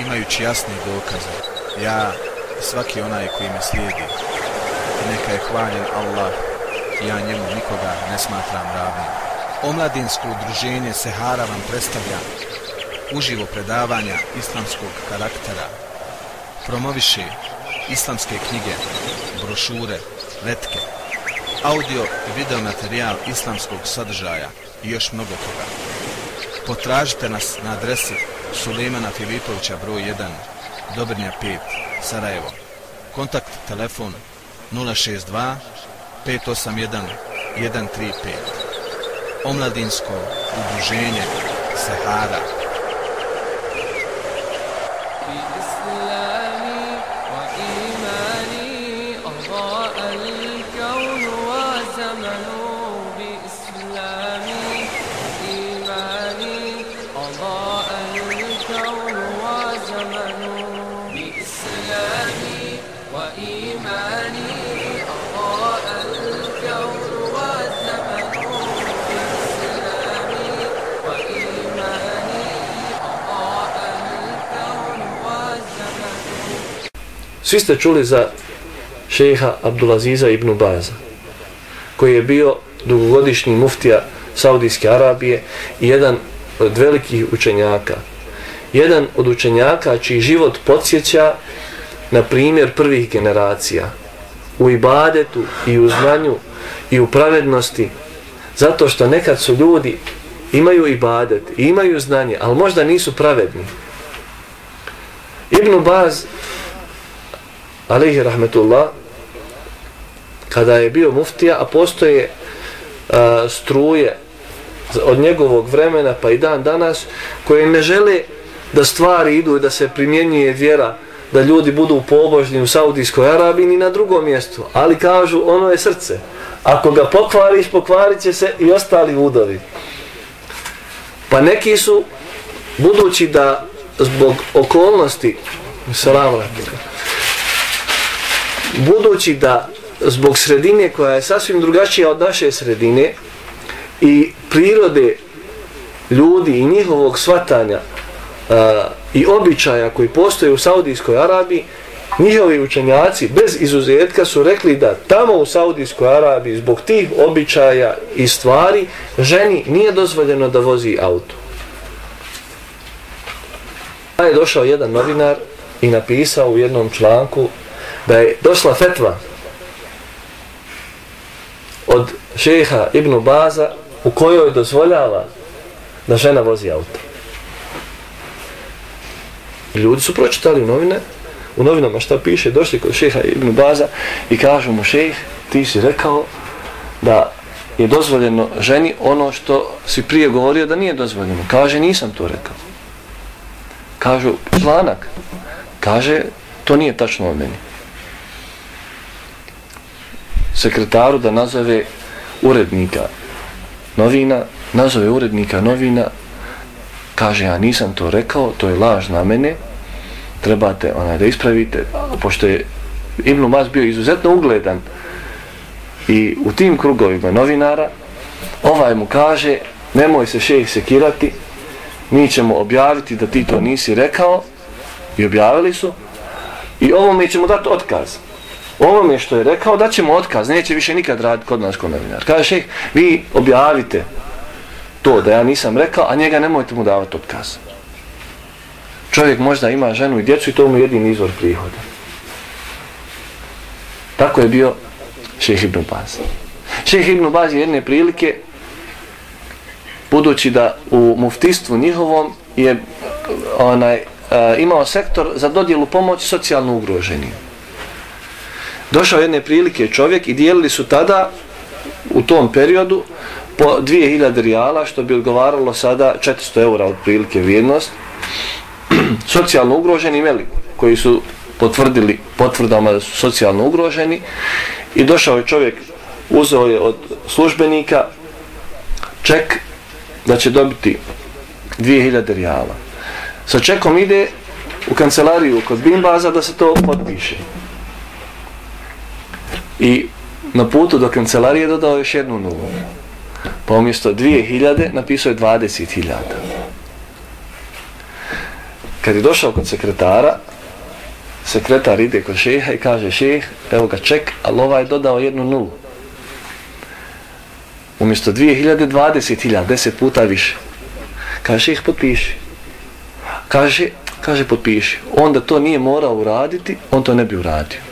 imajući jasne dokaze. Ja i svaki onaj koji me slijedi. I neka je hvaljen Allah, ja njemu nikoga ne smatram ravnim. Omladinsko udruženje Sehara vam predstavlja uživo predavanja islamskog karaktera. Promoviše islamske knjige, brošure, letke, audio i video materijal islamskog sadržaja i još mnogo toga. Potražite nas na adresi Sulemana Filipovića broj 1, Dobrnja 5, Sarajevo. Kontakt telefon 062 581 135. Omladinsko udruženje Sahara. بإسلامي Svi ste čuli za šeha Abdulaziza ibn Baza, koji je bio dugogodišnji muftija Saudijske Arabije i jedan od velikih učenjaka. Jedan od učenjaka čiji život podsjeća na primjer prvih generacija u ibadetu i u znanju i u pravednosti zato što nekad su ljudi imaju ibadet i imaju znanje, ali možda nisu pravedni. Ibn Baz alihi rahmetullah kada je bio muftija a postoje a, struje od njegovog vremena pa i dan danas koje ne žele da stvari idu i da se primjenjuje vjera da ljudi budu pobožni u Saudijskoj Arabiji ni na drugom mjestu. Ali kažu ono je srce. Ako ga pokvariš pokvarit će se i ostali udovi pa neki su budući da zbog okolnosti salam alaikum, budući da zbog sredine koja je sasvim drugačija od naše sredine i prirode ljudi i njihovog svatanja a, i običaja koji postoje u Saudijskoj Arabiji, njihovi učenjaci bez izuzetka su rekli da tamo u Saudijskoj Arabiji zbog tih običaja i stvari ženi nije dozvoljeno da vozi auto. Pa je došao jedan novinar i napisao u jednom članku da je došla fetva od šeha Ibn Baza u kojoj dozvoljava da žena vozi auto. Ljudi su pročitali novine, u novinama šta piše, došli kod šeha Ibn Baza i kažu mu šejh, ti si rekao da je dozvoljeno ženi ono što si prije govorio da nije dozvoljeno. Kaže, nisam to rekao. Kažu, članak. Kaže, to nije tačno o meni. Sekretaru da nazove urednika novina, nazove urednika novina, kaže, ja nisam to rekao, to je laž na mene, trebate onaj, da ispravite, pošto je Ibn Mas bio izuzetno ugledan i u tim krugovima novinara, ovaj mu kaže, nemoj se šejih sekirati, mi ćemo objaviti da ti to nisi rekao, i objavili su, i ovo mi ćemo dati otkaz. Ovome što je rekao, da ćemo otkaz, neće više nikad raditi kod nas kod novinar. Kaže šeh, vi objavite to da ja nisam rekao, a njega nemojte mu davati otkaz. Čovjek možda ima ženu i djecu i to mu je jedin izvor prihoda. Tako je bio šejh Ibn Baz. Šejh Ibn Baz je jedne prilike, budući da u muftistvu njihovom je onaj, a, imao sektor za dodjelu pomoći socijalno ugroženim. Došao jedne prilike čovjek i dijelili su tada u tom periodu po 2000 rijala, što bi odgovaralo sada 400 eura od prilike vrijednost, socijalno ugroženi imeli, koji su potvrdili potvrdama da su socijalno ugroženi i došao je čovjek, uzeo je od službenika ček da će dobiti 2000 rijala. Sa čekom ide u kancelariju kod Bimbaza da se to potpiše. I na putu do kancelarije dodao još jednu nulu. Pa umjesto 2000 napisao je 20.000. Kad je došao kod sekretara, sekretar ide kod šeha i kaže šeh, evo ga ček, ali ovaj je dodao jednu nulu. Umjesto 2000, 20.000, 10 puta više. Kaže šeh, potpiši. Kaže, kaže potpiši. Onda to nije morao uraditi, on to ne bi uradio.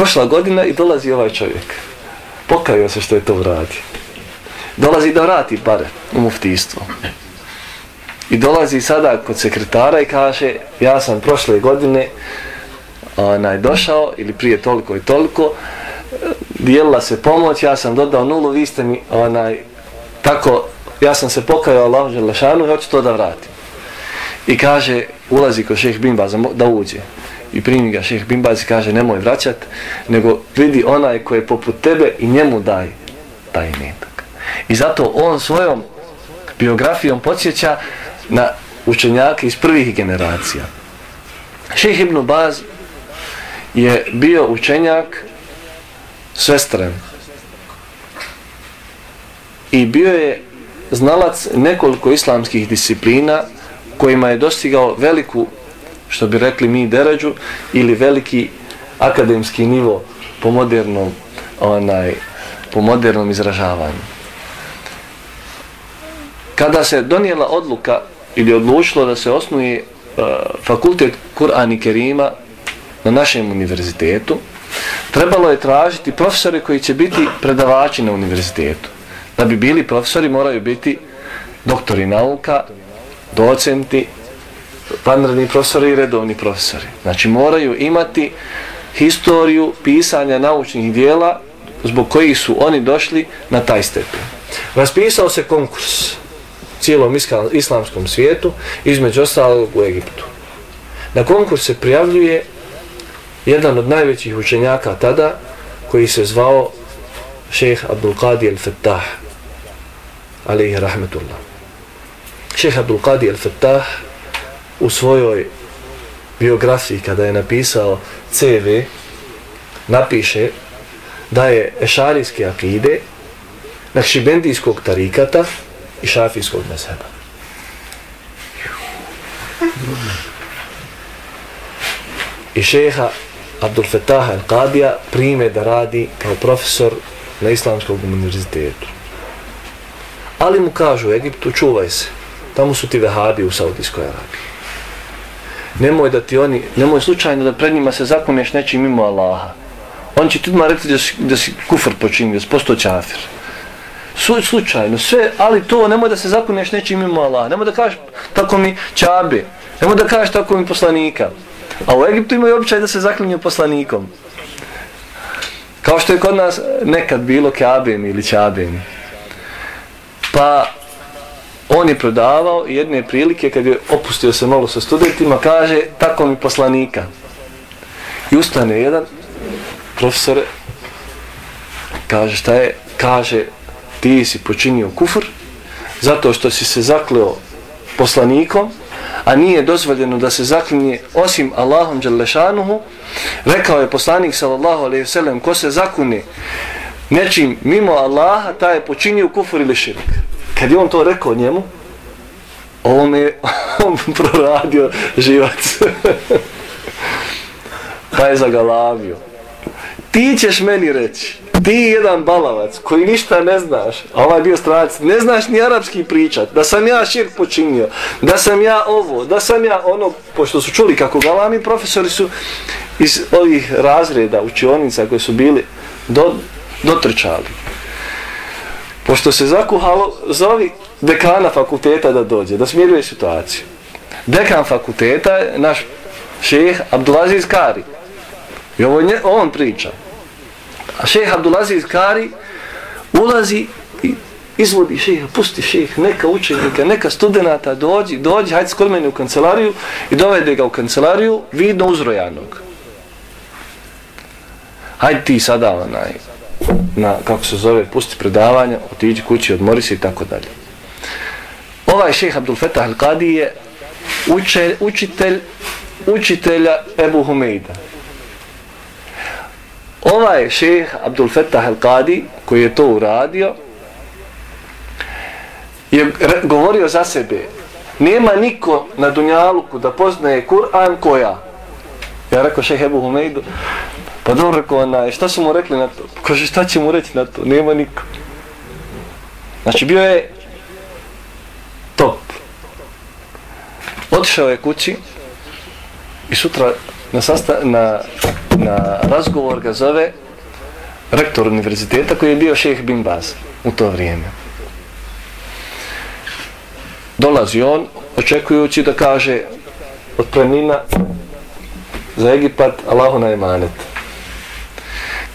Prošla godina i dolazi ovaj čovjek. Pokajao se što je to uradio. Dolazi da vrati pare u muftistvo. I dolazi sada kod sekretara i kaže ja sam prošle godine onaj, došao ili prije toliko i toliko dijelila se pomoć, ja sam dodao nulu, vi ste mi onaj, tako, ja sam se pokajao Allahu Đelešanu i hoću to da vratim. I kaže, ulazi kod šeh Bimbaza da uđe. I primi ga šeh Bimbaz kaže, nemoj vraćat, nego vidi onaj koji je poput tebe i njemu daj taj imetak. I zato on svojom biografijom podsjeća na učenjake iz prvih generacija. Šeh Ibn Baz je bio učenjak svestren i bio je znalac nekoliko islamskih disciplina kojima je dostigao veliku, što bi rekli mi, deređu ili veliki akademski nivo po modernom onaj, po modernom izražavanju. Kada se donijela odluka ili odlučilo da se osnuje uh, fakultet Kur'an i Kerima na našem univerzitetu, trebalo je tražiti profesore koji će biti predavači na univerzitetu. Da bi bili profesori moraju biti doktori nauka, docenti, vanredni profesori i redovni profesori. Znači moraju imati historiju pisanja naučnih dijela zbog kojih su oni došli na taj stepen. Raspisao se konkurs cijelom islamskom svijetu, između ostalog u Egiptu. Na konkurs se prijavljuje jedan od najvećih učenjaka tada, koji se zvao šejh Abdul Qadi al-Fattah, alaihi rahmetullah. Šejh Abdul Qadi al-Fattah u svojoj biografiji, kada je napisao CV, napiše da je ešarijske akide, nakšibendijskog tarikata, i šafijskog mezheba. I šeha Abdul Fetah al-Qadija prime da radi kao profesor na Islamskom univerzitetu. Ali mu kažu u Egiptu, čuvaj se, tamo su ti vehabi u Saudijskoj Arabiji. Nemoj da ti oni, nemoj slučajno da pred njima se zakuneš nečim mimo Allaha. On će ti odmah reći da si, da si kufr počinio, da si postao čafir slučajno, sve, ali to nemoj da se zakuneš nečim mimo Allaha. nemoj da kažeš tako mi čabe, nemoj da kažeš tako mi poslanika. A u Egiptu imaju običaj da se zaklinju poslanikom. Kao što je kod nas nekad bilo kabem ili čabem. Pa on je prodavao jedne prilike kad je opustio se malo sa studentima, kaže tako mi poslanika. I ustane jedan profesor, kaže šta je, kaže ti si počinio kufr zato što si se zakleo poslanikom, a nije dozvoljeno da se zaklinje osim Allahom Đalešanuhu, rekao je poslanik sallallahu alaihi sallam, ko se zakune nečim mimo Allaha, taj je počinio kufr ili širk. Kad je on to rekao njemu, on je on proradio živac. pa je zagalavio. Ti ćeš meni reći, ti jedan balavac koji ništa ne znaš, a ovaj bio stranac, ne znaš ni arapski pričat, da sam ja širk počinio, da sam ja ovo, da sam ja ono, pošto su čuli kako galami profesori su iz ovih razreda učionica koji su bili do, dotrčali. Pošto se zakuhalo, zovi dekana fakulteta da dođe, da smiruje situaciju. Dekan fakulteta je naš šeheh Abdulaziz Kari. I ovo nje, on priča. A šeha Abdulaziz Kari ulazi i izvodi šeha, pusti šeha, neka učenika, neka studenta, dođi, dođi, hajde skod mene u kancelariju i dovede ga u kancelariju, vidno uzrojanog. Hajde ti sada, onaj, na, kako se zove, pusti predavanja, otiđi kući, odmori se i tako dalje. Ovaj šejh Abdul Fetah Al-Qadi je uče, učitelj učitelja Ebu Humeida. Ovaj šejh Abdul Fetah Al-Qadi, koji je to uradio, je govorio za sebe nema niko na Dunjaluku da poznaje Kur'an koja ja rekao šejh Ebu Humeidu pa dobro rekao ona e, šta su mu rekli na to? Pa kaže šta će mu reći na to? Nema niko. Znači bio je top. Otišao je kući i sutra na, sasta, na, na razgovor ga zove rektor univerziteta koji je bio šeh Bin Baz u to vrijeme. Dolazi on očekujući da kaže otpremnina za Egipat Allahu na emanet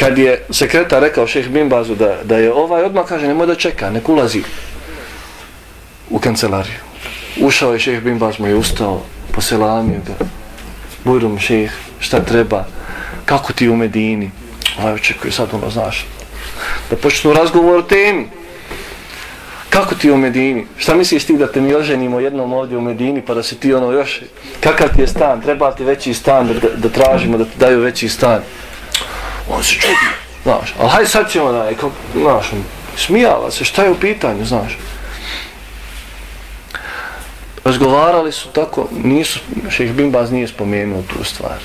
kad je sekretar rekao šeh Bimbazu da, da je ovaj odmah kaže nemoj da čeka, nek ulazi u kancelariju ušao je šeh Bimbaz mu je ustao poselamio ga bujrum šeh šta treba kako ti u Medini ovaj očekuje sad ono znaš da počnu razgovor o temi kako ti u Medini? Šta misliš ti da te mi oženimo jednom ovdje u Medini pa da se ti ono još... Kakav ti je stan? Treba ti veći stan da, da tražimo da ti daju veći stan? On se čudi. Znaš, ali hajde sad ćemo da neko, znaš, smijala se, šta je u pitanju, znaš. Razgovarali su tako, nisu, Šeš Bimbaz nije spomenuo tu stvar.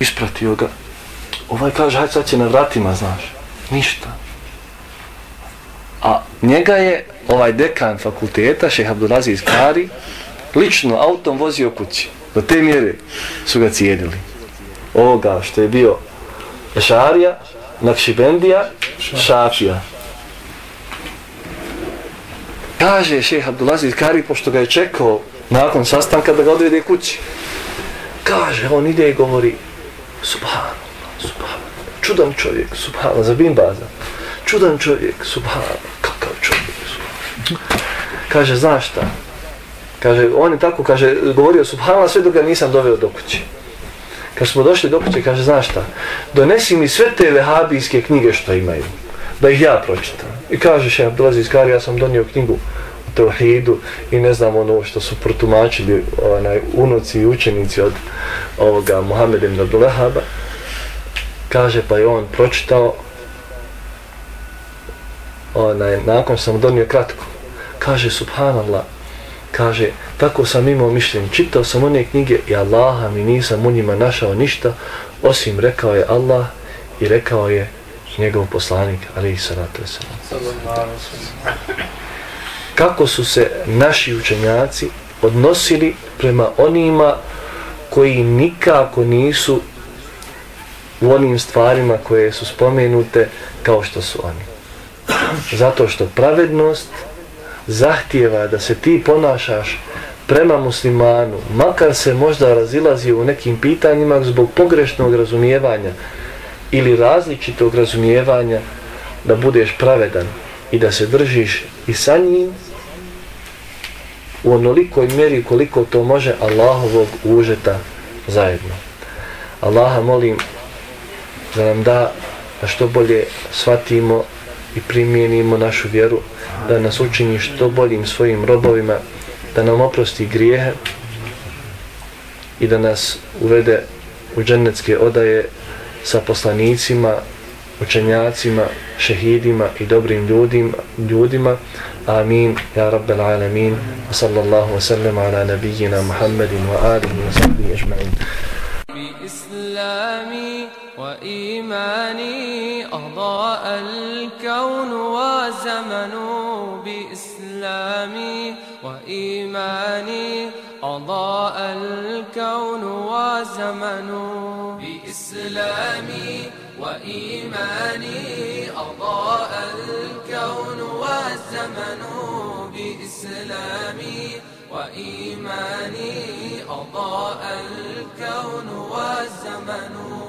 Ispratio ga. Ovaj kaže, hajde sad će na vratima, znaš. Ništa. A njega je ovaj dekan fakulteta, šeh Abdulaziz Kari, lično autom vozio kući. Do te mjere su ga cijedili. Ovoga što je bio Ešarija, Nakšibendija, Šafija. Kaže šeh Abdulaziz Kari, pošto ga je čekao nakon sastanka da ga odvede kući. Kaže, on ide i govori, Subhanallah, Subhanallah, čudan čovjek, Subhanallah, za bimbaza čudan čovjek, subhano, kakav čovjek, subhano. Kaže, znaš šta? Kaže, on je tako, kaže, govorio subhano, sve dok ga nisam doveo do kuće. Kad smo došli do kuće, kaže, znaš šta? Donesi mi sve te vehabijske knjige što imaju, da ih ja pročitam. I kaže, še, dolazi iz Kari, ja sam donio knjigu o Teuhidu i ne znam ono što su protumačili onaj, unuci i učenici od ovoga Muhammed ibn Abdullahaba. Kaže, pa je on pročitao onaj, nakon sam donio kratko, kaže subhanallah, kaže, tako sam imao mišljenje, čitao sam one knjige i Allaha mi nisam u njima našao ništa, osim rekao je Allah i rekao je njegov poslanik, ali i salatu Kako su se naši učenjaci odnosili prema onima koji nikako nisu u onim stvarima koje su spomenute kao što su oni. Zato što pravednost zahtijeva da se ti ponašaš prema muslimanu, makar se možda razilazi u nekim pitanjima zbog pogrešnog razumijevanja ili različitog razumijevanja, da budeš pravedan i da se držiš i sa njim u onolikoj mjeri koliko to može Allahovog užeta zajedno. Allaha molim da nam da da što bolje shvatimo i primijenimo našu vjeru, da nas učini što boljim svojim robovima, da nam oprosti grijehe i da nas uvede u džennetske odaje sa poslanicima, učenjacima, šehidima i dobrim ljudima, ljudima. Amin, ja rabbel alamin, wa sallallahu wa sallam ala nabijina Muhammedin wa alihi wa sallam i. Bi islami, وإيماني أضاء الكون وزمن بإسلامي. وإيماني أضاء الكون وزمن بإسلامي. وإيماني أضاء الكون والزمن بإسلامي. وإيماني أضاء الكون والزمن